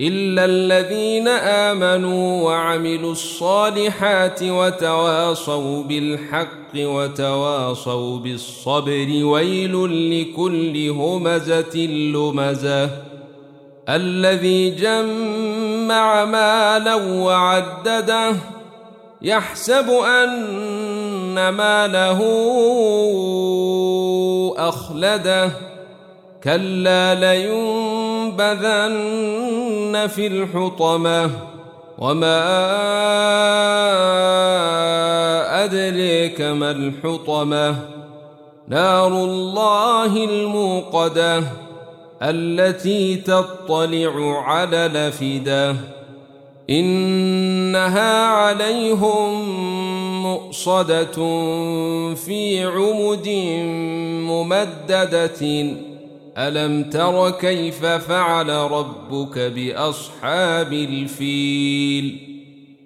إلا الذين آمنوا وعملوا الصالحات وتواصوا بالحق وتواصوا بالصبر. ويل لكل همزة لمزة. الذي جمع مالا وعدده يحسب أن ماله أخلده. كلا لينبذن في الحطمة وما أدريك ما الحطمة. نار الله الموقدة التي تطلع على الأفئدة إنها عليهم مؤصدة في عمد ممددة. ألم تر كيف فعل ربك بأصحاب الفيل؟